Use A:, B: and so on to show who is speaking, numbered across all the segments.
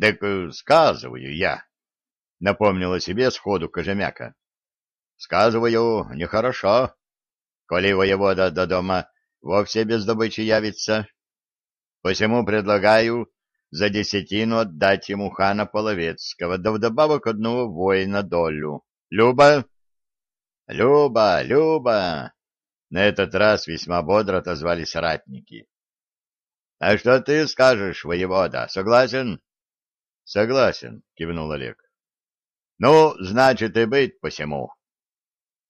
A: — Так сказываю я, — напомнила себе сходу Кожемяка. — Сказываю, нехорошо, коли воевода до дома вовсе без добычи явится. Посему предлагаю за десятину отдать ему хана Половецкого, да вдобавок одного воина долю. Люба? Люба, Люба! На этот раз весьма бодро отозвались ратники. — А что ты скажешь, воевода? Согласен? — Согласен, — кивнул Олег. — Ну, значит, и быть посему.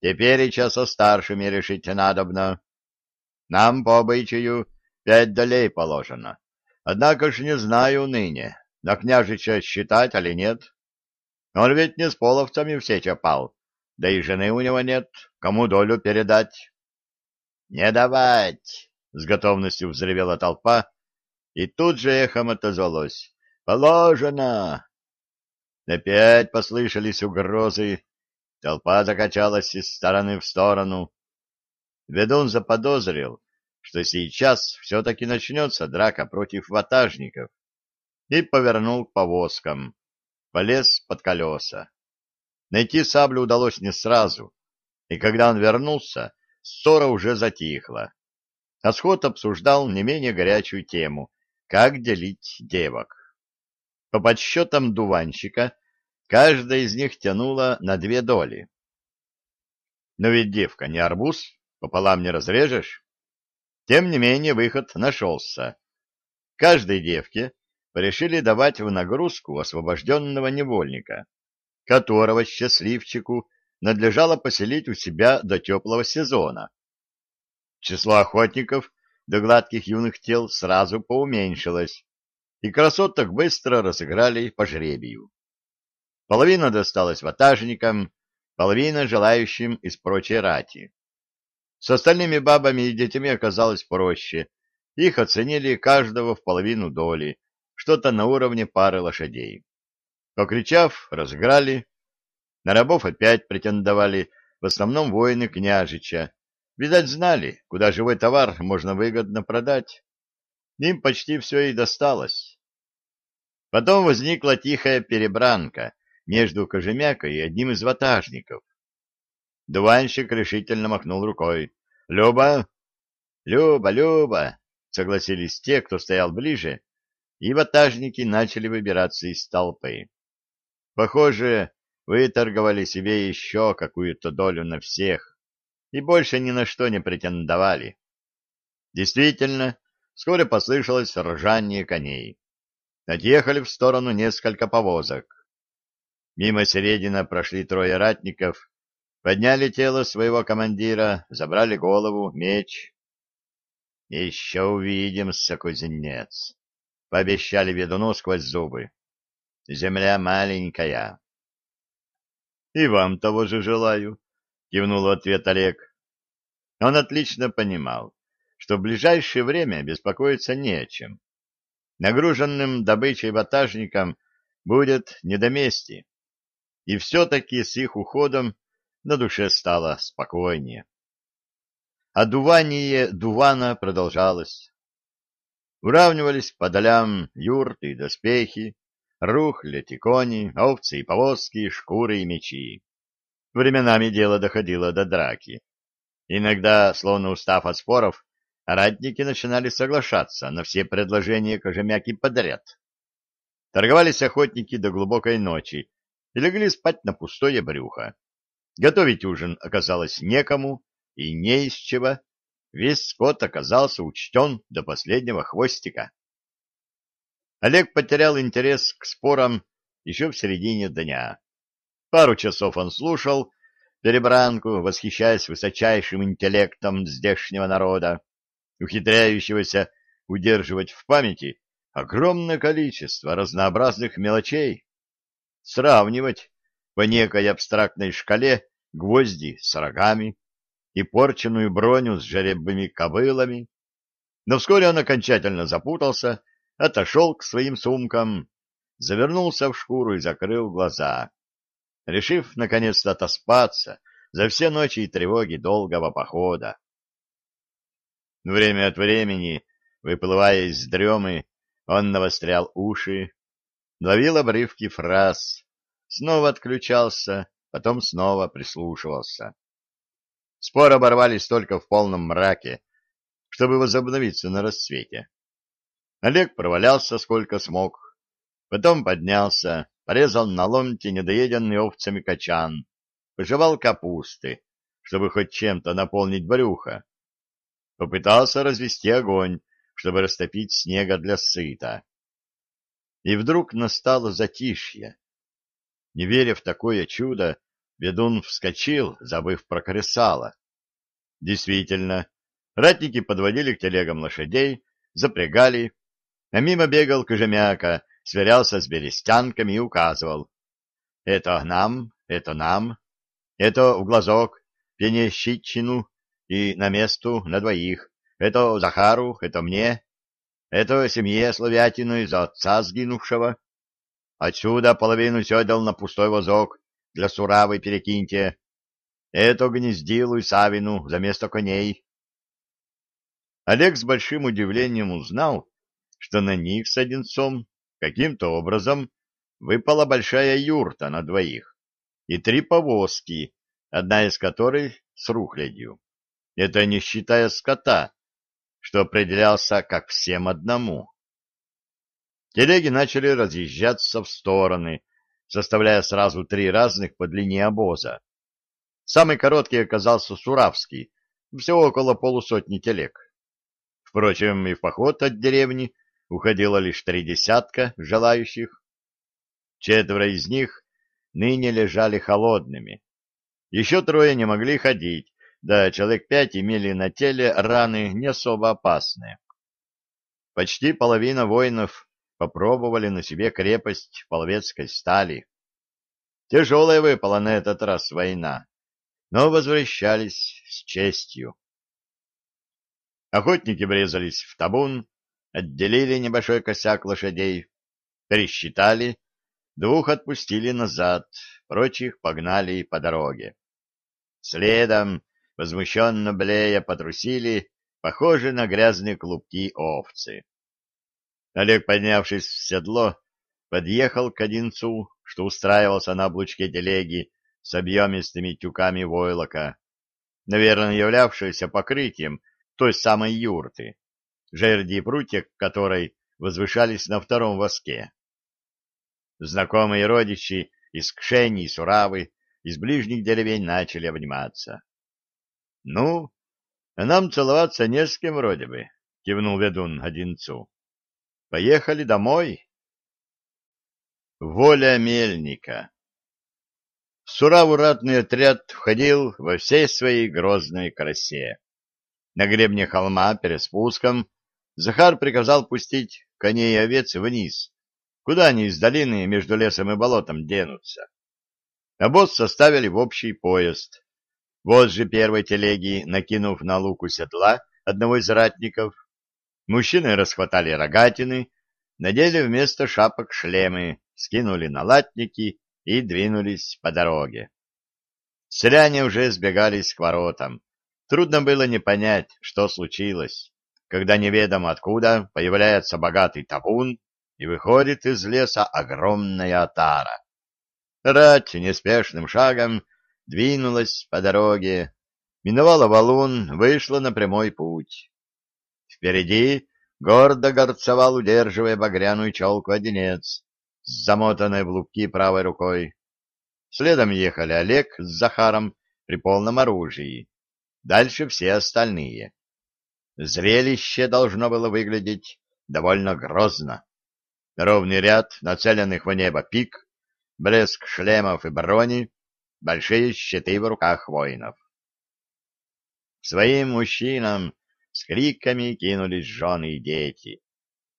A: Теперь и со старшими решить надобно. Нам по обычаю пять долей положено. Однако ж не знаю ныне, на княжича считать или нет. Он ведь не с половцами все чапал, да и жены у него нет, кому долю передать. «Не давать!» — с готовностью взревела толпа, и тут же эхом отозвалось. «Положено!» Опять послышались угрозы, толпа закачалась из стороны в сторону. Ведун заподозрил, что сейчас все-таки начнется драка против ватажников, и повернул к повозкам, полез под колеса. Найти саблю удалось не сразу, и когда он вернулся, ссора уже затихла. А сход обсуждал не менее горячую тему — как делить девок. По подсчетам дуванщика, каждая из них тянула на две доли. Но ведь девка не арбуз, пополам не разрежешь. Тем не менее выход нашелся. Каждой девке решили давать в нагрузку освобожденного невольника, которого счастливчику надлежало поселить у себя до теплого сезона. Число охотников до гладких юных тел сразу поуменьшилось, и красоток быстро разыграли по жребию. Половина досталась ватажникам, половина желающим из прочей рати. С остальными бабами и детьми оказалось проще. Их оценили каждого в половину доли, что-то на уровне пары лошадей. Покричав, разыграли, на рабов опять претендовали в основном воины княжича. Видать, знали, куда живой товар можно выгодно продать. Им почти все и досталось. Потом возникла тихая перебранка между Кожемякой и одним из ватажников. Дуванщик решительно махнул рукой. «Люба!» «Люба, Люба!» — согласились те, кто стоял ближе, и ватажники начали выбираться из толпы. Похоже, выторговали себе еще какую-то долю на всех и больше ни на что не претендовали. Действительно, вскоре послышалось ржание коней. Отъехали в сторону несколько повозок. Мимо середина прошли трое ратников, подняли тело своего командира, забрали голову, меч. — Еще увидимся, кузнец, — пообещали ведуну сквозь зубы. — Земля маленькая. — И вам того же желаю, — кивнул в ответ Олег. Он отлично понимал, что в ближайшее время беспокоиться не о чем. Нагруженным добычей ватажникам будет не до мести, и все-таки с их уходом на душе стало спокойнее. А дувание дувана продолжалось. Уравнивались по долям юрты и доспехи, рухляти кони, овцы и повозки, шкуры и мечи. Временами дело доходило до драки. Иногда, словно устав от споров, ратники начинали соглашаться на все предложения кожемяки подряд. Торговались охотники до глубокой ночи и легли спать на пустое брюхо. Готовить ужин оказалось некому и не из чего. Весь скот оказался учтен до последнего хвостика. Олег потерял интерес к спорам еще в середине дня. Пару часов он слушал перебранку, восхищаясь высочайшим интеллектом здешнего народа, ухитряющегося удерживать в памяти огромное количество разнообразных мелочей, сравнивать по некой абстрактной шкале гвозди с рогами и порченную броню с жеребными кобылами. Но вскоре он окончательно запутался отошел к своим сумкам, завернулся в шкуру и закрыл глаза, решив наконец-то отоспаться за все ночи и тревоги долгого похода. Время от времени, выплывая из дремы, он навострял уши, ловил обрывки фраз, снова отключался, потом снова прислушивался. Спор оборвались только в полном мраке, чтобы возобновиться на рассвете. Олег провалялся сколько смог, потом поднялся, порезал на ломти недоеденный овцами качан, пожевал капусты, чтобы хоть чем-то наполнить брюхо. Попытался развести огонь, чтобы растопить снега для сыта. И вдруг настало затишье. Не веря в такое чудо, ведун вскочил, забыв про кресало. Действительно, ратники подводили к телегам лошадей, запрягали, а мимо бегал Кожемяка, сверялся с берестянками и указывал. Это нам, это нам, это в глазок, пенещичину и на месту на двоих, это Захару, это мне, это семье Словятину из отца сгинувшего. Отсюда половину седел на пустой возок для суравы перекиньте. Это гнездилу и Савину за место коней. Олег с большим удивлением узнал, что на них с Одинцом каким-то образом выпала большая юрта на двоих и три повозки, одна из которых с рухлядью. Это не считая скота, что определялся как всем одному. Телеги начали разъезжаться в стороны, составляя сразу три разных по длине обоза. Самый короткий оказался Суравский, всего около полусотни телег. Впрочем, и в поход от деревни уходило лишь три десятка желающих. Четверо из них ныне лежали холодными. Еще трое не могли ходить, да человек пять имели на теле раны не особо опасные. Почти половина воинов попробовали на себе крепость половецкой стали. Тяжелая выпала на этот раз война, но возвращались с честью. Охотники врезались в табун, отделили небольшой косяк лошадей, пересчитали, двух отпустили назад, прочих погнали по дороге. Следом, возмущенно блея, потрусили, похожие на грязные клубки овцы. Олег, поднявшись в седло, подъехал к Одинцу, что устраивался на облучке телеги с объемистыми тюками войлока, наверное, являвшегося покрытием той самой юрты жерди и прутья которой возвышались на втором воске. Знакомые родичи из Кшени и Суравы, из ближних деревень начали обниматься. — Ну, нам целоваться не с кем вроде бы, — кивнул ведун Одинцу. — Поехали домой. Воля мельника В Сураву ратный отряд входил во всей своей грозной красе. На гребне холма перед спуском Захар приказал пустить коней и овец вниз, куда они из долины между лесом и болотом денутся. Обоз составили в общий поезд. Возле первой телеги, накинув на луку седла одного из ратников, мужчины расхватали рогатины, надели вместо шапок шлемы, скинули на латники и двинулись по дороге. Селяне уже сбегались к воротам. Трудно было не понять, что случилось когда неведомо откуда появляется богатый табун и выходит из леса огромная отара. Рать неспешным шагом двинулась по дороге, миновала валун, вышла на прямой путь. Впереди гордо горцевал, удерживая багряную челку одинец, с замотанной в лупки правой рукой. Следом ехали Олег с Захаром при полном оружии. Дальше все остальные. Зрелище должно было выглядеть довольно грозно. Ровный ряд нацеленных в небо пик, блеск шлемов и брони, большие щиты в руках воинов. Своим мужчинам с криками кинулись жены и дети.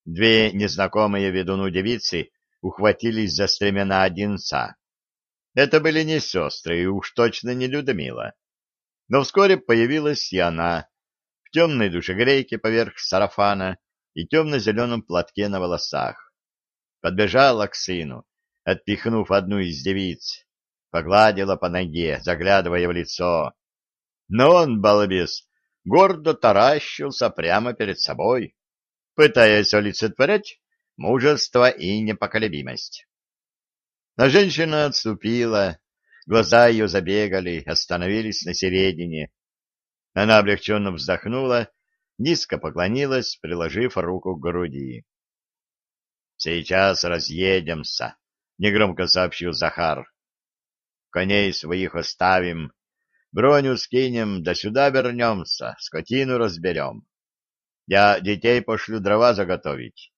A: Две незнакомые ведуну девицы ухватились за стремена Одинца. Это были не сестры и уж точно не Людмила. Но вскоре появилась и она, темной душегрейке поверх сарафана и темно-зеленом платке на волосах. Подбежала к сыну, отпихнув одну из девиц, погладила по ноге, заглядывая в лицо. Но он, балбес, гордо таращился прямо перед собой, пытаясь олицетворять мужество и непоколебимость. А женщина отступила, глаза ее забегали, остановились на середине. Она облегченно вздохнула, низко поклонилась, приложив руку к груди. — Сейчас разъедемся, — негромко сообщил Захар. — Коней своих оставим, броню скинем, да сюда вернемся, скотину разберем. Я детей пошлю дрова заготовить.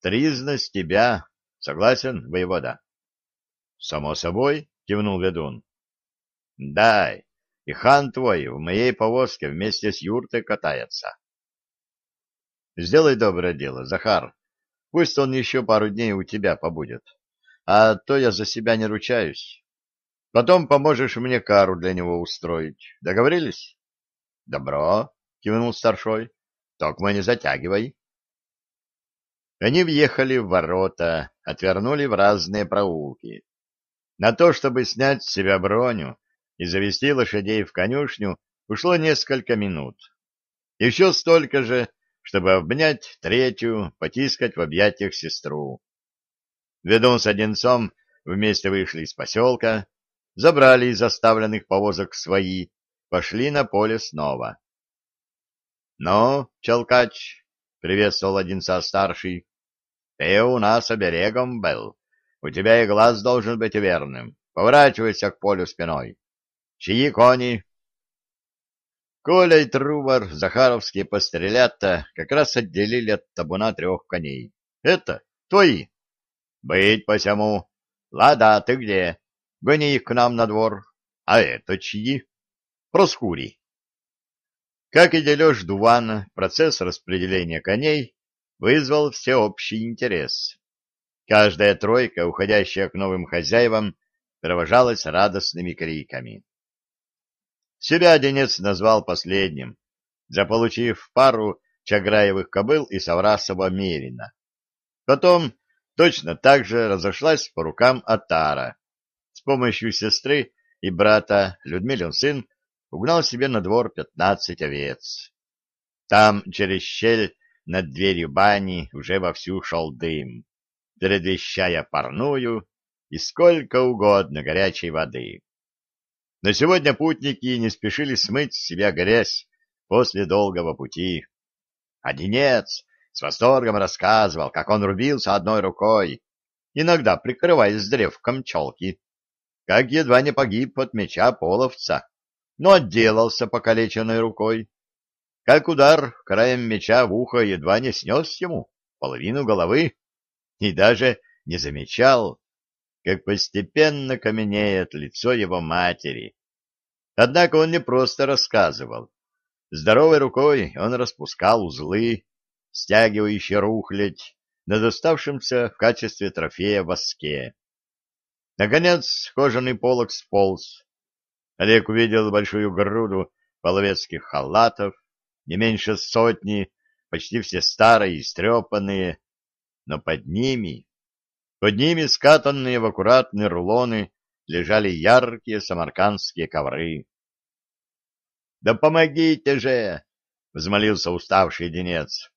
A: Тризна с тебя. Согласен, воевода? — Само собой, — кивнул ведун. — Дай, и хан твой в моей повозке вместе с юртой катается. — Сделай доброе дело, Захар. Пусть он еще пару дней у тебя побудет. А то я за себя не ручаюсь. Потом поможешь мне кару для него устроить. Договорились? — Добро, — кивнул старшой. — Только не затягивай. Они въехали в ворота, отвернули в разные проулки. На то, чтобы снять с себя броню и завести лошадей в конюшню, ушло несколько минут. Еще столько же, чтобы обнять третью, потискать в объятиях сестру. Ведун с Одинцом вместе вышли из поселка, забрали из оставленных повозок свои, пошли на поле снова. — Ну, Челкач, — приветствовал Одинца-старший, — ты у нас оберегом был. У тебя и глаз должен быть верным. Поворачивайся к полю спиной. Чьи кони? Коля и Трубар, Захаровские пострелята, как раз отделили от табуна трех коней. Это твои. Быть посему. Лада, ты где? Гони их к нам на двор. А это чьи? Проскури. Как и дележ дувана, процесс распределения коней вызвал всеобщий интерес. Каждая тройка, уходящая к новым хозяевам, провожалась радостными криками. Себя Денец назвал последним, заполучив пару Чаграевых кобыл и Саврасова Мерина. Потом точно так же разошлась по рукам Атара. С помощью сестры и брата Людмилин сын угнал себе на двор пятнадцать овец. Там через щель над дверью бани уже вовсю шел дым предвещая парную и сколько угодно горячей воды. Но сегодня путники не спешили смыть с себя грязь после долгого пути. Одинец с восторгом рассказывал, как он рубился одной рукой, иногда прикрываясь древком челки, как едва не погиб от меча половца, но отделался покалеченной рукой, как удар краем меча в ухо едва не снес ему половину головы и даже не замечал, как постепенно каменеет лицо его матери. Однако он не просто рассказывал. Здоровой рукой он распускал узлы, стягивающие рухлядь на доставшемся в качестве трофея воске. Наконец кожаный полог сполз. Олег увидел большую груду половецких халатов, не меньше сотни, почти все старые и истрепанные, но под ними, под ними скатанные в аккуратные рулоны, лежали яркие самаркандские ковры. — Да помогите же! — взмолился уставший денец.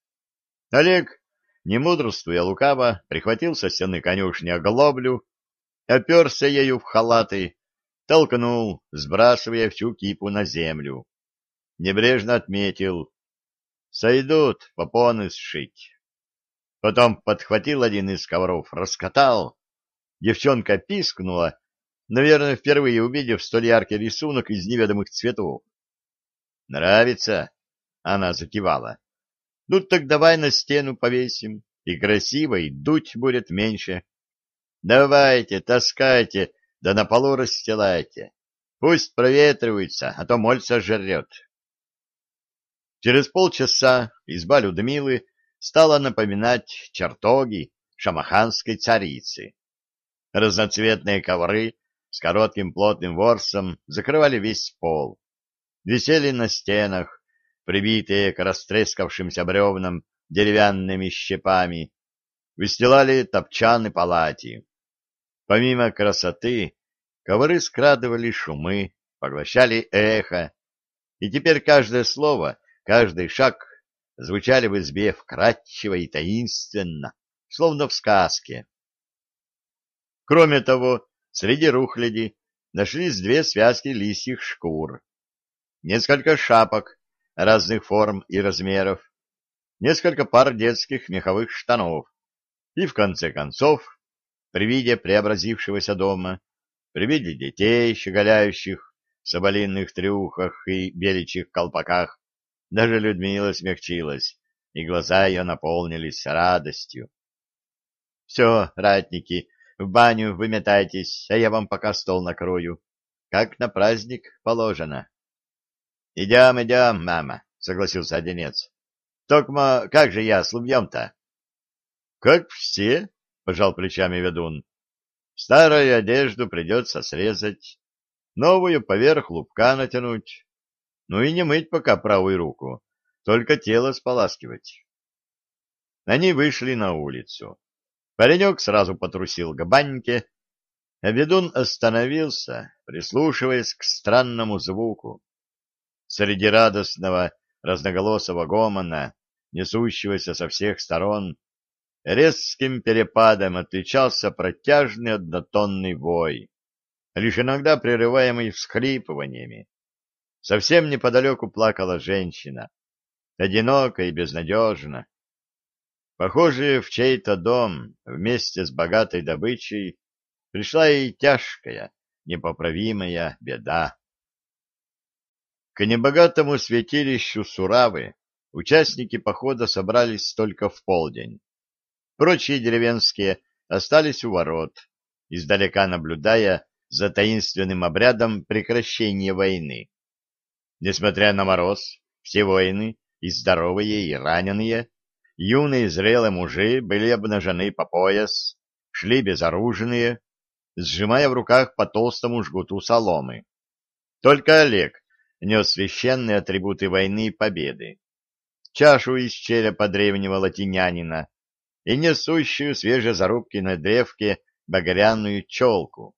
A: Олег, не мудрствуя лукаво, прихватил со стены конюшни оглоблю, оперся ею в халаты, толкнул, сбрасывая всю кипу на землю. Небрежно отметил — сойдут попоны сшить. Потом подхватил один из ковров, раскатал. Девчонка пискнула, наверное, впервые увидев столь яркий рисунок из неведомых цветов. «Нравится?» — она закивала. «Ну так давай на стену повесим, и красиво, и дуть будет меньше. Давайте, таскайте, да на полу расстилайте. Пусть проветривается, а то моль сожрет». Через полчаса изба Людмилы стала напоминать чертоги шамаханской царицы. Разноцветные ковры с коротким плотным ворсом закрывали весь пол. Висели на стенах, прибитые к растрескавшимся бревнам деревянными щепами, выстилали топчаны палати. Помимо красоты, ковры скрадывали шумы, поглощали эхо, и теперь каждое слово, каждый шаг звучали в избе вкрадчиво и таинственно, словно в сказке. Кроме того, среди рухляди нашлись две связки лисьих шкур, несколько шапок разных форм и размеров, несколько пар детских меховых штанов и, в конце концов, при виде преобразившегося дома, при виде детей, щеголяющих в соболиных трюхах и беличьих колпаках, даже Людмила смягчилась, и глаза ее наполнились радостью. — Все, ратники, в баню выметайтесь, а я вам пока стол накрою, как на праздник положено. — Идем, идем, мама, — согласился Одинец. — Токма, как же я с лубьем-то? — Как все, — пожал плечами ведун. — Старую одежду придется срезать, новую поверх лубка натянуть, ну и не мыть пока правую руку, только тело споласкивать. Они вышли на улицу. Паренек сразу потрусил к баньке, а ведун остановился, прислушиваясь к странному звуку. Среди радостного разноголосого гомона, несущегося со всех сторон, резким перепадом отличался протяжный однотонный вой, лишь иногда прерываемый всхлипываниями. Совсем неподалеку плакала женщина, одиноко и безнадежно. Похоже, в чей-то дом вместе с богатой добычей пришла и тяжкая, непоправимая беда. К небогатому святилищу Суравы участники похода собрались только в полдень. Прочие деревенские остались у ворот, издалека наблюдая за таинственным обрядом прекращения войны. Несмотря на мороз, все воины, и здоровые, и раненые, юные зрелые мужи были обнажены по пояс, шли безоружные, сжимая в руках по толстому жгуту соломы. Только Олег нес священные атрибуты войны и победы. Чашу из черепа древнего латинянина и несущую свежие зарубки на древке багряную челку.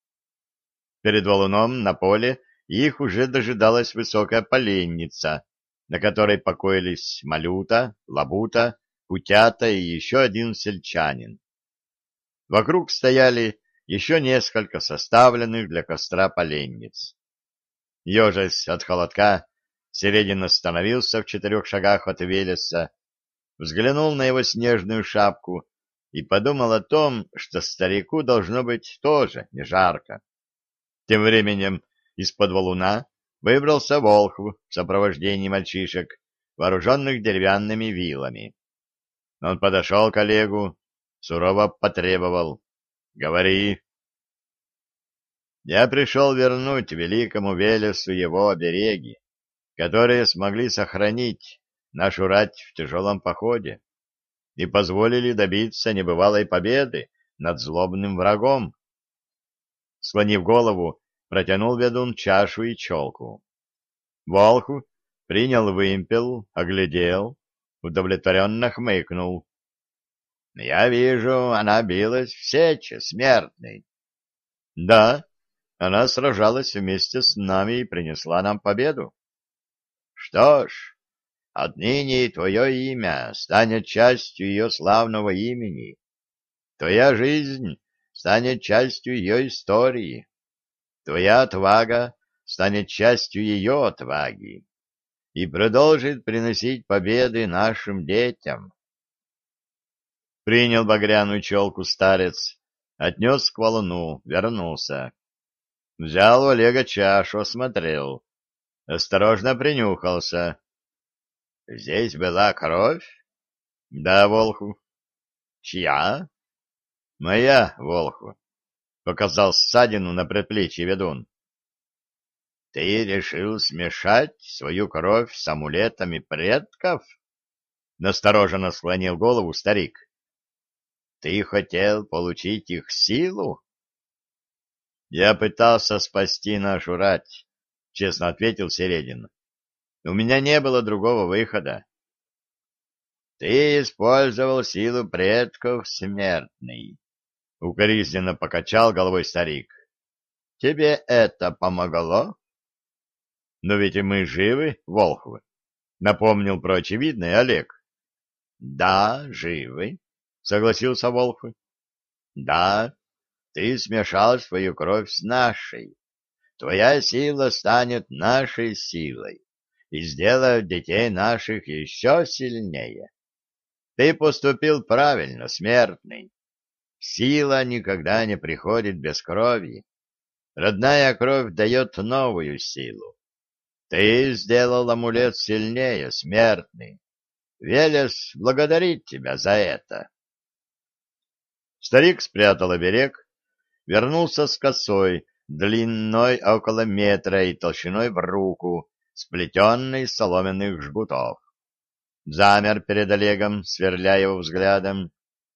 A: Перед валуном на поле их уже дожидалась высокая поленница, на которой покоились Малюта, Лабута, Путята и еще один сельчанин. Вокруг стояли еще несколько составленных для костра поленниц. Ежась от холодка, Середин остановился в четырех шагах от Велеса, взглянул на его снежную шапку и подумал о том, что старику должно быть тоже не жарко. Тем временем из-под валуна выбрался Волхв в сопровождении мальчишек, вооруженных деревянными вилами. Он подошел к Олегу, сурово потребовал. — Говори. Я пришел вернуть великому Велесу его обереги, которые смогли сохранить нашу рать в тяжелом походе и позволили добиться небывалой победы над злобным врагом. Склонив голову, протянул ведун чашу и челку. Волху принял вымпел, оглядел, удовлетворенно хмыкнул. — Я вижу, она билась в сече смертной. — Да, она сражалась вместе с нами и принесла нам победу. — Что ж, отныне твое имя станет частью ее славного имени. Твоя жизнь станет частью ее истории. Твоя отвага станет частью ее отваги и продолжит приносить победы нашим детям. Принял багряную челку старец, отнес к валуну, вернулся. Взял у Олега чашу, осмотрел. Осторожно принюхался. — Здесь была кровь? — Да, Волху. — Чья? — Моя, Волху. — показал ссадину на предплечье ведун. — Ты решил смешать свою кровь с амулетами предков? — настороженно склонил голову старик. — Ты хотел получить их силу? — Я пытался спасти нашу рать, — честно ответил Середин. — У меня не было другого выхода. — Ты использовал силу предков смертный, — укоризненно покачал головой старик. — Тебе это помогло? — Но ведь и мы живы, Волхвы, — напомнил про очевидное Олег. — Да, живы. согласился Волх. Да, ты смешал свою кровь с нашей. Твоя сила станет нашей силой и сделает детей наших еще сильнее. Ты поступил правильно, смертный. Сила никогда не приходит без крови. Родная кровь дает новую силу. Ты сделал амулет сильнее, смертный. Велес благодарит тебя за это. Старик спрятал оберег, вернулся с косой, длиной около метра и толщиной в руку, сплетенной из соломенных жгутов. Замер перед Олегом, сверля его взглядом.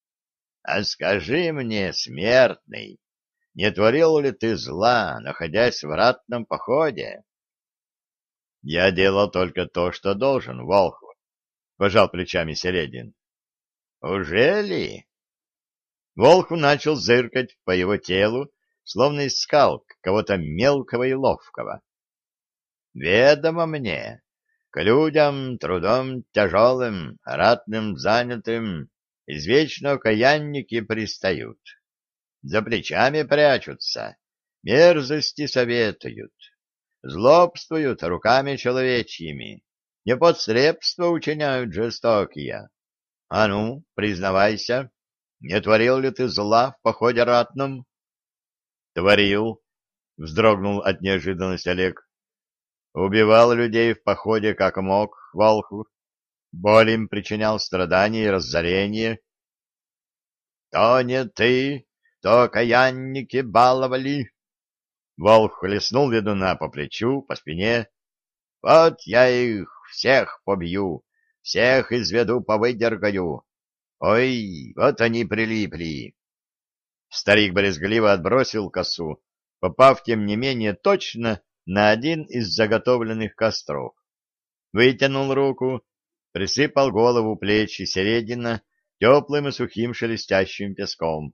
A: — А скажи мне, смертный, не творил ли ты зла, находясь в ратном походе? — Я делал только то, что должен, Волхв, — пожал плечами Середин. — Ужели? Волхв начал зыркать по его телу, словно искал кого-то мелкого и ловкого. — Ведомо мне, к людям трудом тяжелым, ратным занятым, извечно окаянники пристают за плечами прячутся, мерзости советуют, злобствуют руками человечьими, неподсребство учиняют жестокие. А ну, признавайся, не творил ли ты зла в походе ратном? Творил, вздрогнул от неожиданности Олег. Убивал людей в походе как мог, Волху. Боль им причинял страдания и разорение. — То не ты, то окаянники баловали. Волк хлестнул ведуна по плечу, по спине. Вот я их всех побью, всех изведу повыдергаю. Ой, вот они прилипли. Старик брезгливо отбросил косу, попав, тем не менее, точно на один из заготовленных костров. Вытянул руку, присыпал голову плечи середина теплым и сухим шелестящим песком.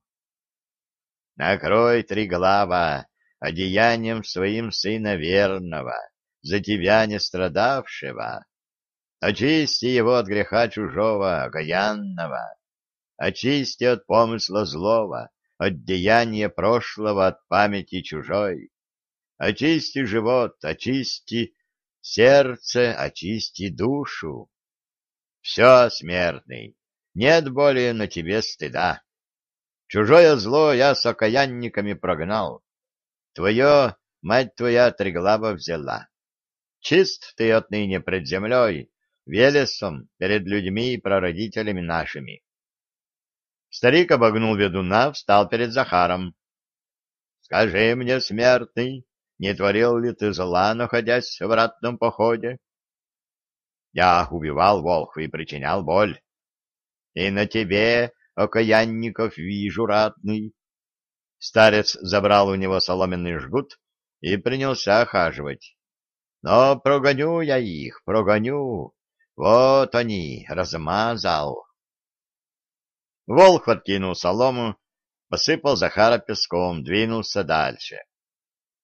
A: Накрой Триглава одеянием своим сына верного, за тебя не страдавшего. Очисти его от греха чужого, окаянного. Очисти от помысла злого, от деяния прошлого, от памяти чужой. Очисти живот, очисти сердце, очисти душу. Все, смертный, нет более на тебе стыда. Чужое зло я с окаянниками прогнал. Твое, мать твоя, Триглава взяла. Чист ты отныне пред землей, Велесом, перед людьми и прародителями нашими. Старик обогнул ведуна, встал перед Захаром. — Скажи мне, смертный, не творил ли ты зла, находясь в ратном походе? Я убивал волхва и причинял боль. И на тебе окаянников вижу ратный. Старец забрал у него соломенный жгут и принялся охаживать. Но прогоню я их, прогоню. Вот они, размазал. Волк откинул солому, посыпал Захара песком, двинулся дальше.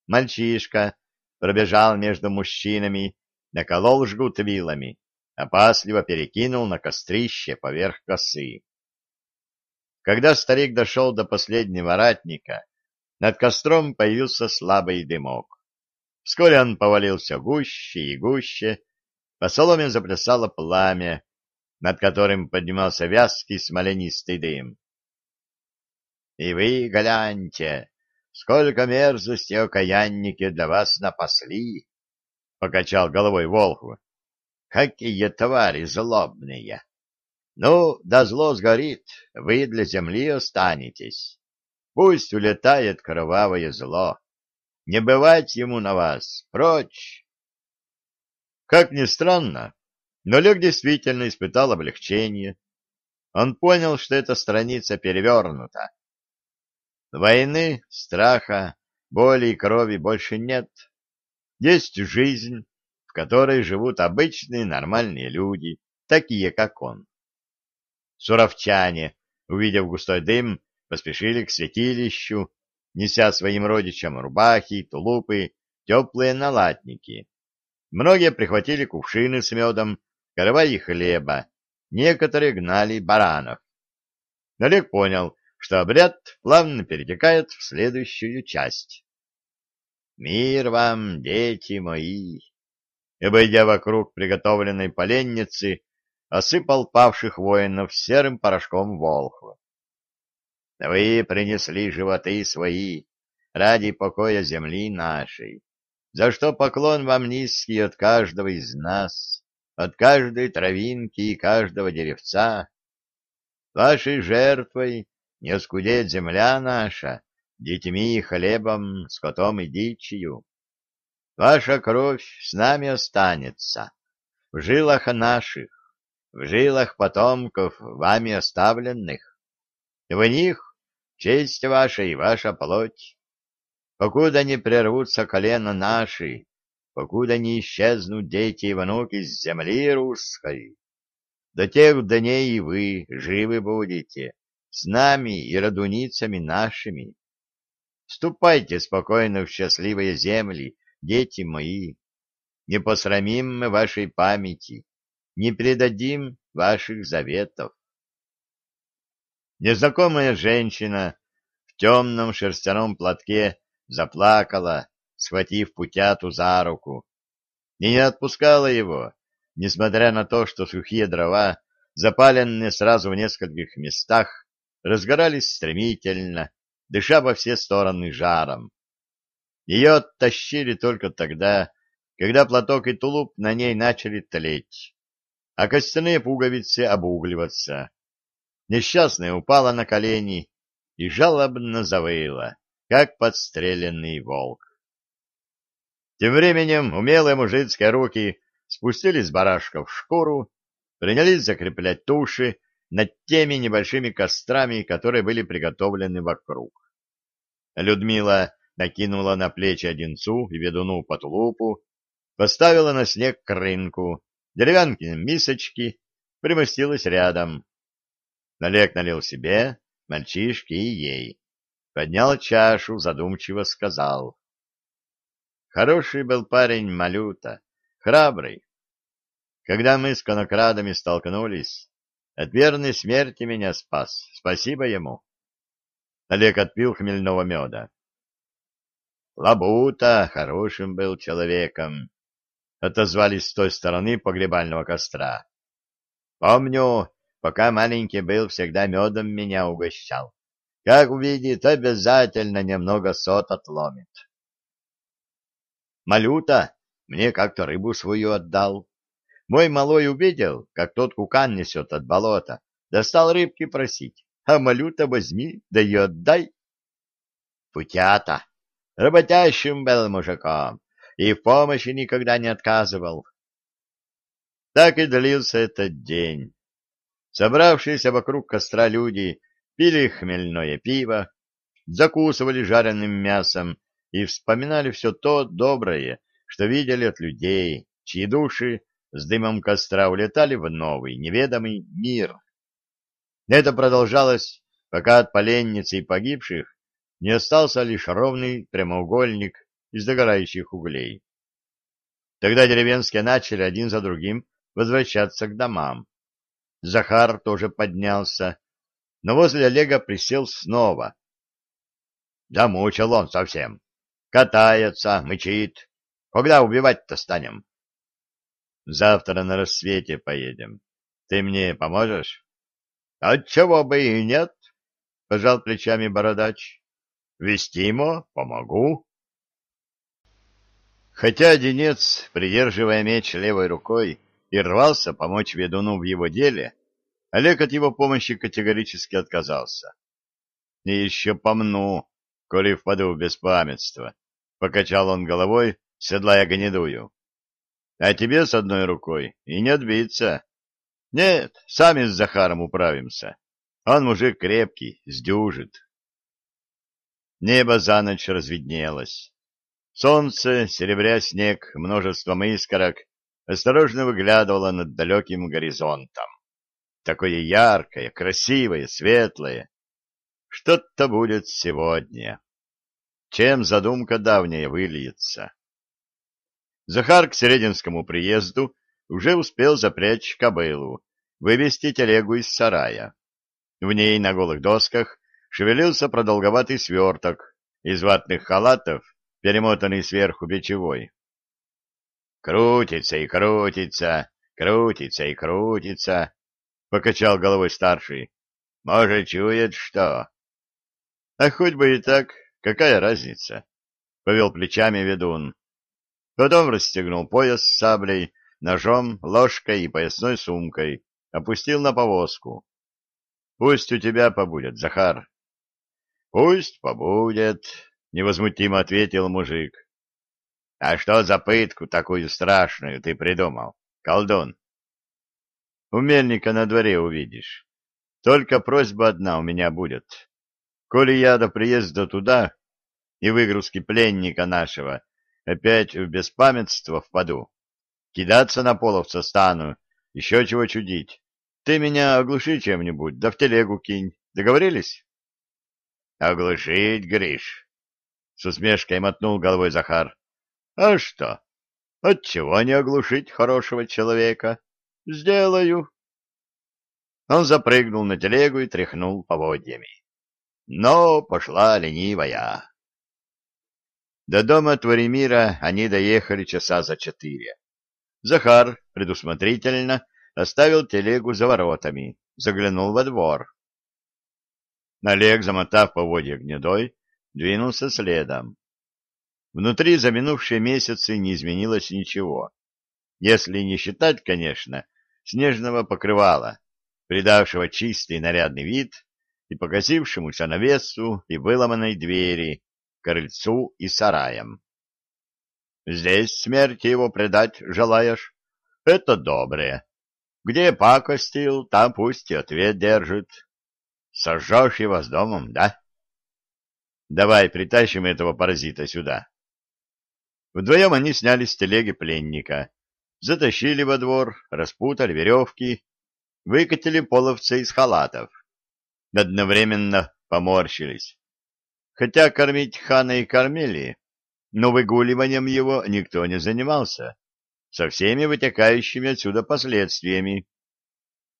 A: Мальчишка пробежал между мужчинами, наколол жгут вилами, опасливо перекинул на кострище поверх косы. Когда старик дошел до последнего ратника, над костром появился слабый дымок. Вскоре он повалился гуще и гуще, по соломе заплясало пламя, над которым поднимался вязкий смоленистый дым. — И вы гляньте, сколько мерзости окаянники для вас напасли! — покачал головой Волху. — Какие твари злобные! Ну, да зло сгорит, вы для земли останетесь. Пусть улетает кровавое зло. Не бывать ему на вас, прочь. Как ни странно, но Олег действительно испытал облегчение. Он понял, что эта страница перевернута. Войны, страха, боли и крови больше нет. Есть жизнь, в которой живут обычные нормальные люди, такие как он. Суровчане, увидев густой дым, поспешили к святилищу, неся своим родичам рубахи, тулупы, теплые налатники. Многие прихватили кувшины с медом, караваи хлеба, некоторые гнали баранов. Олег понял, что обряд плавно перетекает в следующую часть. «Мир вам, дети мои!» Обойдя вокруг приготовленной поленницы, осыпал павших воинов серым порошком волхва. «Вы принесли животы свои ради покоя земли нашей, за что поклон вам низкий от каждого из нас, от каждой травинки и каждого деревца. Вашей жертвой не скудеет земля наша, детьми и хлебом, скотом и дичью. Ваша кровь с нами останется, в жилах наших, в жилах потомков, вами оставленных. В них честь ваша и ваша плоть. Покуда не прервутся колено наши, покуда не исчезнут дети и внуки из земли русской, до тех дней и вы живы будете, с нами и родуницами нашими. Ступайте спокойно в счастливые земли, дети мои. Не посрамим мы вашей памяти, не предадим ваших заветов. Незнакомая женщина в темном шерстяном платке заплакала, схватив путяту за руку, и не отпускала его, несмотря на то, что сухие дрова, запаленные сразу в нескольких местах, разгорались стремительно, дыша во все стороны жаром. Ее оттащили только тогда, когда платок и тулуп на ней начали тлеть, а костяные пуговицы обугливаться. Несчастная упала на колени и жалобно завыла, как подстреленный волк. Тем временем умелые мужицкие руки спустились с барашков в шкуру, принялись закреплять туши над теми небольшими кострами, которые были приготовлены вокруг. Людмила накинула на плечи Одинцу и ведуну по тулупу, поставила на снег крынку, деревянные мисочки, примостилась рядом. Налег налил себе, мальчишке и ей. Поднял чашу, задумчиво сказал. Хороший был парень Малюта, храбрый. Когда мы с конокрадами столкнулись, от верной смерти меня спас. Спасибо ему. Олег отпил хмельного меда. Лабута хорошим был человеком, отозвались с той стороны погребального костра. Помню, пока маленький был, всегда медом меня угощал. Как увидит, обязательно немного сот отломит. Малюта мне как-то рыбу свою отдал. Мой малой увидел, как тот кукан несет от болота, достал рыбки просить, а малюта возьми, да и отдай. Путята, работящим был мужиком, и в помощи никогда не отказывал. Так и длился этот день. Собравшиеся вокруг костра люди пили хмельное пиво, закусывали жареным мясом и вспоминали все то доброе, что видели от людей, чьи души с дымом костра улетали в новый, неведомый мир. Это продолжалось, пока от поленницы и погибших не остался лишь ровный прямоугольник из догорающих углей. Тогда деревенские начали один за другим возвращаться к домам. Захар тоже поднялся, но возле Олега присел снова. Замучил он совсем. Катается, мычит. Когда убивать-то станем? Завтра на рассвете поедем. Ты мне поможешь? Отчего бы и нет, пожал плечами бородач. Вестимо, помогу. Хотя Денец, придерживая меч левой рукой, и рвался помочь ведуну в его деле, Олег от его помощи категорически отказался. И еще помну, коли впаду в беспамятство, — покачал он головой, седлая гнедую. А тебе с одной рукой и не отбиться. Нет, сами с Захаром управимся. Он мужик крепкий, сдюжит. Небо за ночь разведнелось. Солнце, серебря снег множеством искорок, осторожно выглядывало над далеким горизонтом. Такое яркое, красивое, светлое. Что-то будет сегодня. Чем задумка давняя выльется? Захар к Серединскому приезду уже успел запрячь кобылу, вывести телегу из сарая. В ней на голых досках шевелился продолговатый сверток из ватных халатов, перемотанный сверху печевой. «Крутится и крутится, крутится и крутится», — покачал головой старший. «Может, чует что?» «А хоть бы и так, какая разница?» — повел плечами ведун. Потом расстегнул пояс с саблей, ножом, ложкой и поясной сумкой, опустил на повозку. «Пусть у тебя побудет, Захар». «Пусть побудет», — невозмутимо ответил мужик. А что за пытку такую страшную ты придумал, колдун? У мельника на дворе увидишь. Только просьба одна у меня будет. Коли я до приезда туда и выгрузки пленника нашего опять в беспамятство впаду, кидаться на половца стану, еще чего чудить, ты меня оглуши чем-нибудь, да в телегу кинь. Договорились? — Оглушить, Гриш? — с усмешкой мотнул головой Захар. А что? Отчего не оглушить хорошего человека? Сделаю. Он запрыгнул на телегу и тряхнул поводьями. Но пошла ленивая. До дома Творимира они доехали часа за четыре. Захар предусмотрительно оставил телегу за воротами, заглянул во двор. Олег, замотав поводья гнедой, двинулся следом. Внутри за минувшие месяцы не изменилось ничего. Если не считать, конечно, снежного покрывала, придавшего чистый нарядный вид и покосившемуся навесу и выломанной двери, крыльцу и сараям. Здесь смерти его предать желаешь? Это доброе. Где пакостил, там пусть и ответ держит. Сожжешь его с домом, да? Давай притащим этого паразита сюда. Вдвоем они сняли с телеги пленника, затащили во двор, распутали веревки, выкатили половца из халатов. Одновременно поморщились. Хотя кормить хана и кормили, но выгуливанием его никто не занимался, со всеми вытекающими отсюда последствиями.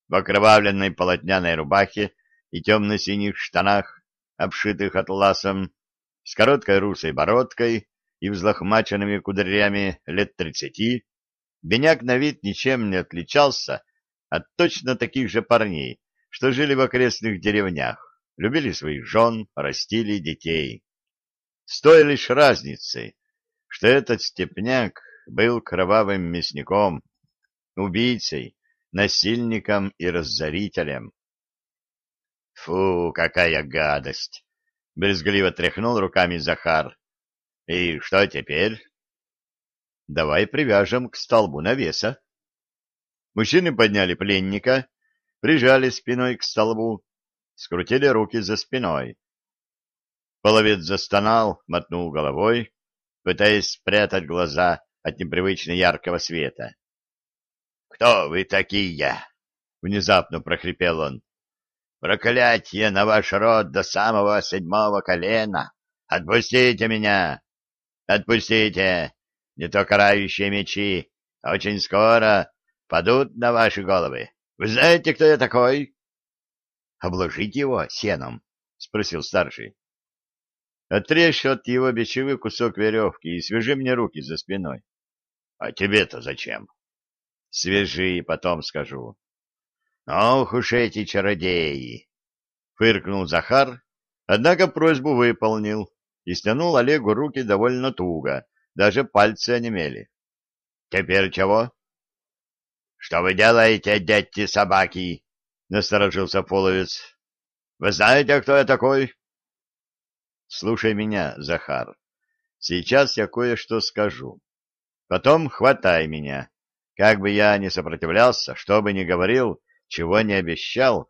A: В окровавленной полотняной рубахе и темно-синих штанах, обшитых атласом, с короткой русой бородкой, и взлохмаченными кудрями лет тридцати, Беняк на вид ничем не отличался от точно таких же парней, что жили в окрестных деревнях, любили своих жен, растили детей. С той лишь разницей, что этот степняк был кровавым мясником, убийцей, насильником и разорителем. «Фу, какая гадость!» — брезгливо тряхнул руками Захар. И что теперь? Давай привяжем к столбу навеса. Мужчины подняли пленника, прижали спиной к столбу, скрутили руки за спиной. Половец застонал, мотнул головой, пытаясь спрятать глаза от непривычно яркого света. — Кто вы такие? — внезапно прохрипел он. — Проклятье на ваш род до самого седьмого колена! Отпустите меня! Отпустите, не то карающие мечи очень скоро падут на ваши головы. Вы знаете, кто я такой? — Обложить его сеном? — спросил старший. — Отрежь от его бичевы кусок веревки и свяжи мне руки за спиной. — А тебе-то зачем? — Свяжи, потом скажу. — Ох уж эти чародеи! — фыркнул Захар, однако просьбу выполнил и стянул Олегу руки довольно туго, даже пальцы онемели. — Теперь чего? — Что вы делаете, дети собаки? — насторожился половец. — Вы знаете, кто я такой? — Слушай меня, Захар. Сейчас я кое-что скажу. Потом хватай меня. Как бы я ни сопротивлялся, что бы ни говорил, чего не обещал,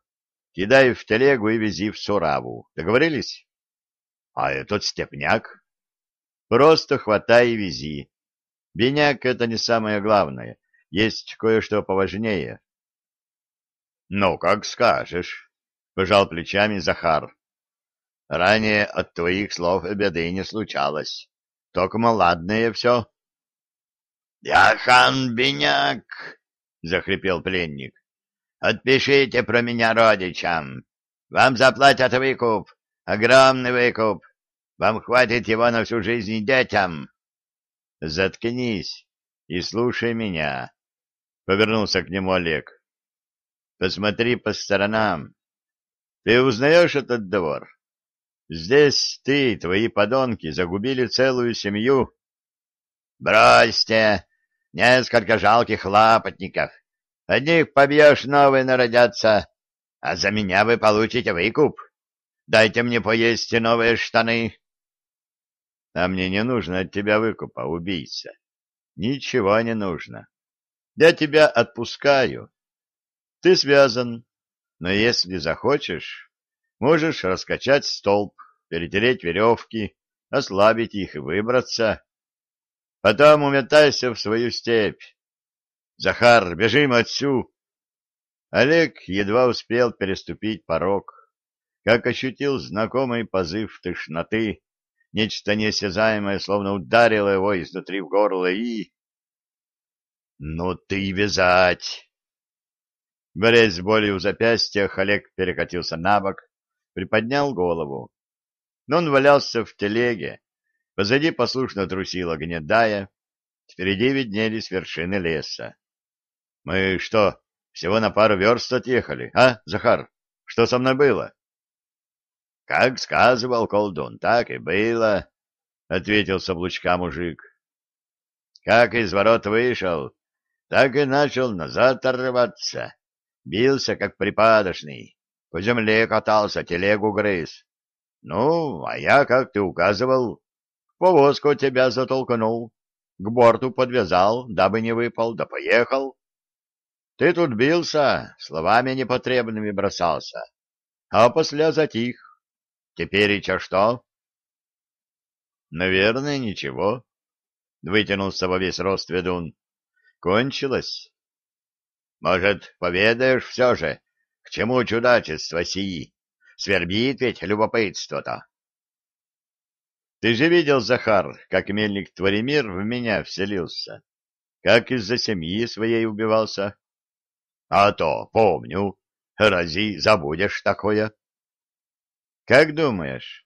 A: кидай в телегу и вези в Сураву. Договорились? А этот степняк? Просто хватай и вези. Беняк — это не самое главное. Есть кое-что поважнее. — Ну, как скажешь, — пожал плечами Захар. — Ранее от твоих слов беды не случалось. Только ладное все. — Я хан Беняк, — захрипел пленник. — Отпишите про меня родичам. Вам заплатят выкуп, огромный выкуп. Вам хватит его на всю жизнь детям. Заткнись и слушай меня, — повернулся к нему Олег. Посмотри по сторонам. Ты узнаешь этот двор? Здесь ты и твои подонки загубили целую семью. Бросьте! Несколько жалких лапотников. Одних побьешь, новые народятся, а за меня вы получите выкуп. Дайте мне поесть и новые штаны. А мне не нужно от тебя выкупа, убийца. Ничего не нужно. Я тебя отпускаю. Ты связан, но если захочешь, можешь раскачать столб, перетереть веревки, ослабить их и выбраться. Потом уметайся в свою степь. Захар, бежим отсюда. Олег едва успел переступить порог, как ощутил знакомый позыв тошноты, нечто несязаемое, словно ударило его изнутри в горло и... «Ну ты вязать!» Борясь с болью в запястьях, Олег перекатился на бок, приподнял голову. Но он валялся в телеге, позади послушно трусила гнедая, впереди виднелись вершины леса. — Мы что, всего на пару верст отъехали, а, Захар? Что со мной было? — Как сказывал колдун, так и было, — ответил с облучка мужик. — Как из ворот вышел, так и начал назад отрываться. Бился, как припадочный. По земле катался, телегу грыз. Ну, а я, как ты указывал, повозку тебя затолкнул, к борту подвязал, дабы не выпал, да поехал. Ты тут бился, словами непотребными бросался, а после затих. Теперь и че что? Наверное, ничего. Вытянулся во весь рост ведун. Кончилось. Может, поведаешь все же, к чему чудачество сии? Свербит ведь любопытство-то. Ты же видел, Захар, как мельник Творимир в меня вселился, как из-за семьи своей убивался? А то, помню, рази забудешь такое. Как думаешь,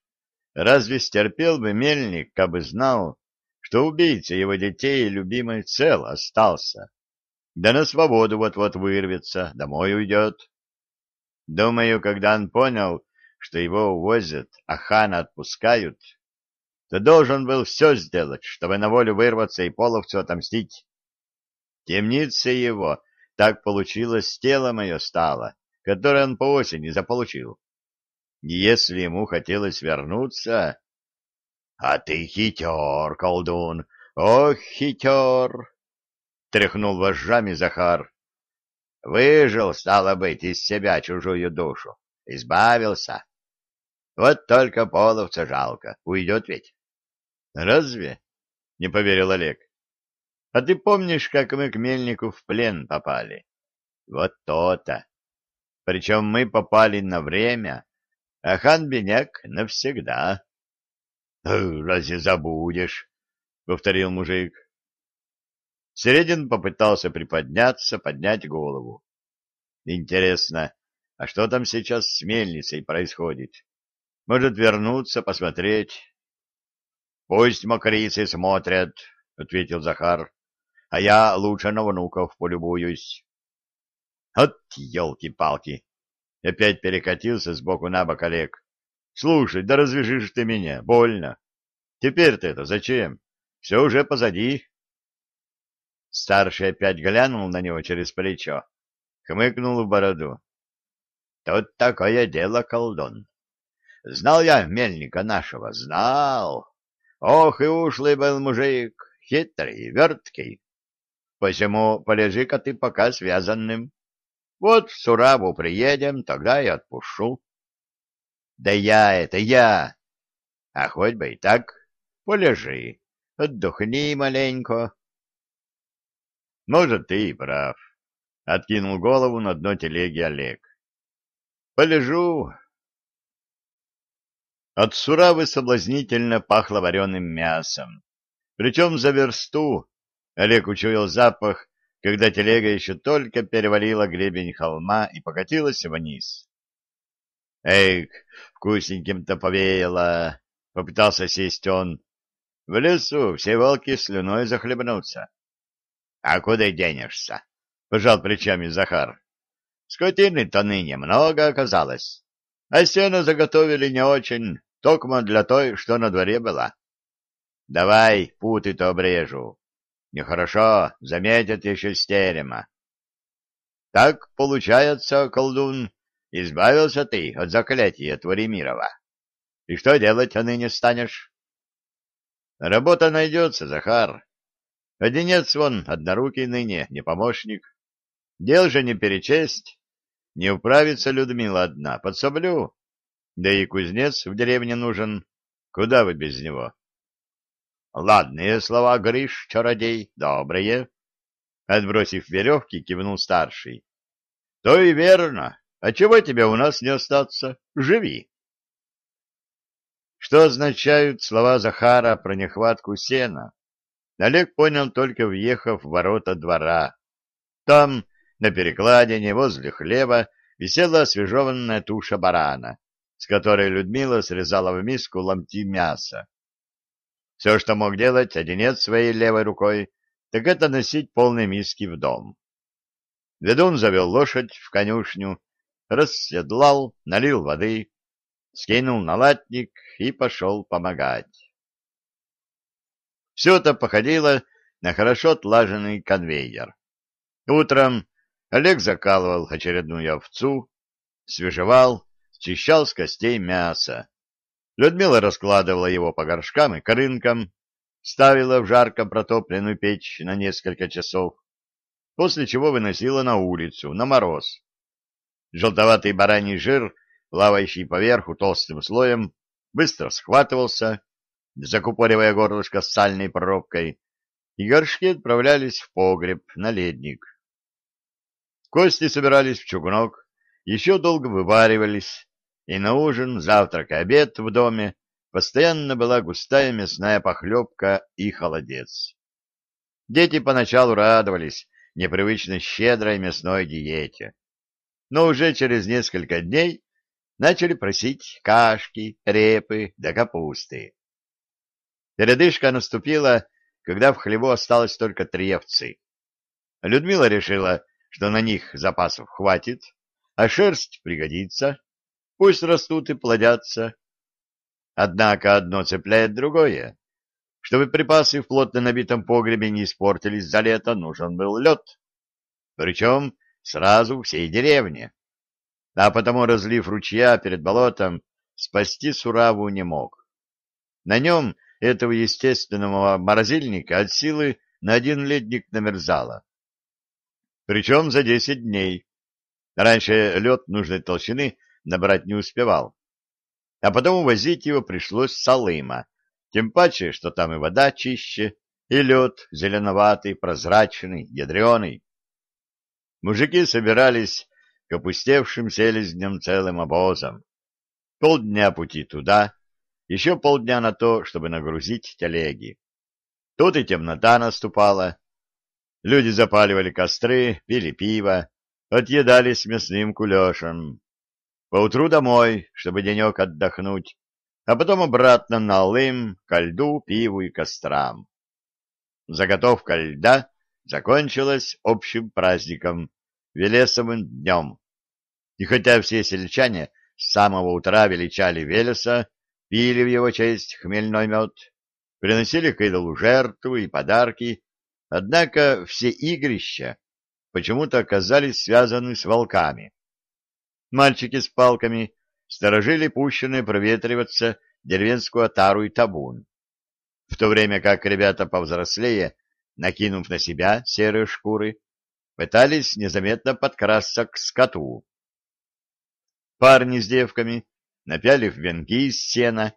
A: разве стерпел бы мельник, кабы знал, что убийца его детей и любимый цел остался? Да на свободу вот-вот вырвется, домой уйдет. Думаю, когда он понял, что его увозят, а хана отпускают, то должен был все сделать, чтобы на волю вырваться и половцу отомстить. Темница его, так получилось, тело мое стало, которое он по осени заполучил. Если ему хотелось вернуться... А ты хитер, колдун, ох, хитер! Тряхнул вожжами Захар. Выжил, стало быть, из себя чужую душу. Избавился. Вот только половца жалко. Уйдет ведь. Разве? Не поверил Олег. А ты помнишь, как мы к мельнику в плен попали? Вот то-то. Причем мы попали на время, а хан Беняк навсегда. — Разве забудешь? — повторил мужик. Середин попытался приподняться, поднять голову. Интересно, а что там сейчас с мельницей происходит? Может, вернуться, посмотреть? — Пусть мокрицы смотрят, — ответил Захар, — а я лучше на внуков полюбуюсь. — От елки-палки! — опять перекатился сбоку на бок Олег. — Слушай, да развяжешь ты меня, больно. Теперь-то это зачем? Все уже позади. Старший опять глянул на него через плечо, хмыкнул в бороду. — Тут такое дело, колдун. Знал я мельника нашего, знал. Ох, и ушлый был мужик, хитрый, верткий. Посему полежи-ка ты пока связанным. Вот в Сураву приедем, тогда и отпущу. Да я это, я. А хоть бы и так, полежи, отдохни маленько. Может, ты и прав. Откинул голову на дно телеги Олег. Полежу. От суравы соблазнительно пахло вареным мясом. Причем за версту Олег учуял запах, когда телега еще только перевалила гребень холма и покатилась вниз. Эх, вкусненьким-то повеяло. Попытался сесть он. В лесу все волки слюной захлебнутся. — А куда денешься? — пожал плечами Захар. — Скотины-то ныне много оказалось, а сено заготовили не очень, токмо для той, что на дворе была. Давай путы-то обрежу. Нехорошо, заметят еще стерема. Так, получается, колдун, избавился ты от заклятия Творимирова. И что делать ныне станешь? Работа найдется, Захар. Одинец вон, однорукий ныне, не помощник. Дел же не перечесть. Не управится Людмила одна, подсоблю. Да и кузнец в деревне нужен. Куда вы без него? Ладные слова, Гриш, чародей, добрые. Отбросив веревки, кивнул старший. То и верно. А чего тебе у нас не остаться? Живи. Что означают слова Захара про нехватку сена? Олег понял только въехав в ворота двора. Там, на перекладине, возле хлеба, висела освежеванная туша барана, с которой Людмила срезала в миску ломти мяса. Все, что мог делать одинец своей левой рукой, так это носить полные миски в дом. Ведун завел лошадь в конюшню, расседлал, налил воды, скинул на латник и пошел помогать. Все это походило на хорошо отлаженный конвейер. Утром Олег закалывал очередную овцу, свежевал, счищал с костей мясо. Людмила раскладывала его по горшкам и корынкам, ставила в жарко протопленную печь на несколько часов, после чего выносила на улицу, на мороз. Желтоватый бараний жир плавающий поверху толстым слоем, быстро схватывался, закупоривая горлышко сальной пробкой, и горшки отправлялись в погреб на ледник. Кости собирались в чугунок, еще долго вываривались, и на ужин, завтрак и обед в доме постоянно была густая мясная похлебка и холодец. Дети поначалу радовались непривычно щедрой мясной диете, но уже через несколько дней начали просить кашки, репы да капусты. Передышка наступила, когда в хлеву осталось только три овцы. Людмила решила, что на них запасов хватит, а шерсть пригодится, пусть растут и плодятся. Однако одно цепляет другое. Чтобы припасы в плотно набитом погребе не испортились за лето, нужен был лед. Причем сразу всей деревне а потому разлив ручья перед болотом спасти Сураву не мог. На нем этого естественного морозильника от силы на один ледник намерзало. Причем за десять дней. Раньше лед нужной толщины набрать не успевал. А потом увозить его пришлось с Салыма, тем паче, что там и вода чище, и лед зеленоватый, прозрачный, ядреный. Мужики собирались к опустевшим селезням целым обозом. Полдня пути туда, еще полдня на то, чтобы нагрузить телеги. Тут и темнота наступала. Люди запаливали костры, пили пиво, отъедались мясным кулешем. Поутру домой, чтобы денек отдохнуть, а потом обратно на Алым, ко льду, пиву и кострам. Заготовка льда закончилась общим праздником, Велесовым днем. И хотя все сельчане с самого утра величали Велеса, пили в его честь хмельной мед, приносили к идолу жертву и подарки, однако все игрища почему-то оказались связаны с волками. Мальчики с палками сторожили пущенные проветриваться деревенскую отару и табун, в то время как ребята повзрослее, накинув на себя серые шкуры, пытались незаметно подкрасться к скоту. Парни с девками, напялив венки из сена,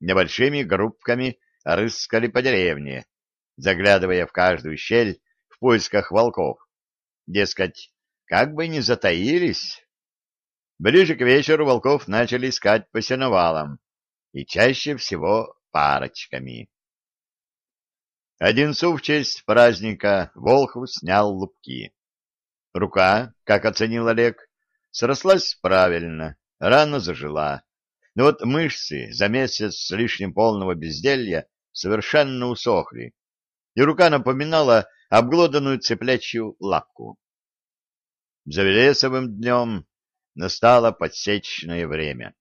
A: небольшими группками рыскали по деревне, заглядывая в каждую щель в поисках волков. Дескать, как бы ни затаились. Ближе к вечеру волков начали искать по сеновалам, и чаще всего парочками. Одинцу в честь праздника Волхов снял лупки. Рука, как оценил Олег, срослась правильно, рана зажила. Но вот мышцы за месяц с лишним полного безделья совершенно усохли, и рука напоминала обглоданную цеплячью лапку. За Велесовым днем настало подсечное время.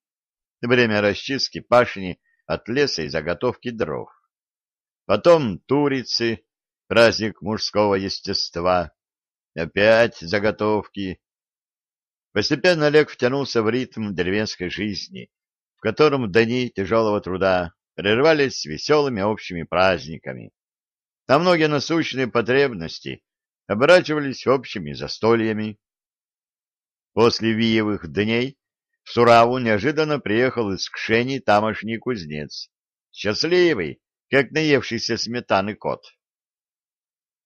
A: Время расчистки пашни от леса и заготовки дров. Потом турицы, праздник мужского естества, опять заготовки. Постепенно Олег втянулся в ритм деревенской жизни, в котором дни тяжелого труда прерывались веселыми общими праздниками, а многие насущные потребности оборачивались общими застольями. После Виевых дней в Сураву неожиданно приехал из Кшени тамошний кузнец, счастливый, как наевшийся сметаны кот.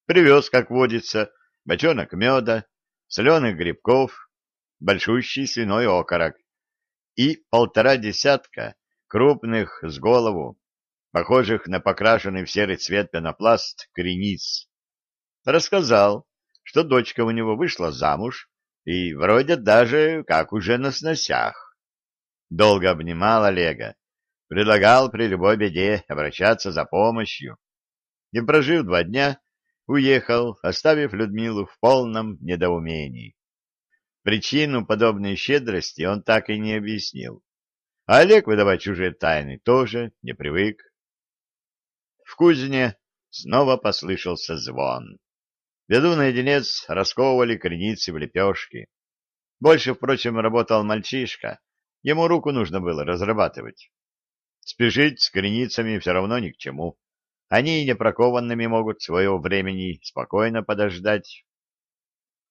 A: Привез, как водится, бочонок меда, соленых грибков, большущий свиной окорок и полтора десятка крупных с голову, похожих на покрашенный в серый цвет пенопласт крениц. Рассказал, что дочка у него вышла замуж и вроде даже как уже на сносях. Долго обнимал Олега, предлагал при любой беде обращаться за помощью. Не прожив два дня, уехал, оставив Людмилу в полном недоумении. Причину подобной щедрости он так и не объяснил. А Олег выдавать чужие тайны тоже не привык. В кузне снова послышался звон. Ведун и единец расковывали креницы в лепешки. Больше, впрочем, работал мальчишка. Ему руку нужно было разрабатывать. Спешить с креницами все равно ни к чему. Они и непракованными могут своего времени спокойно подождать.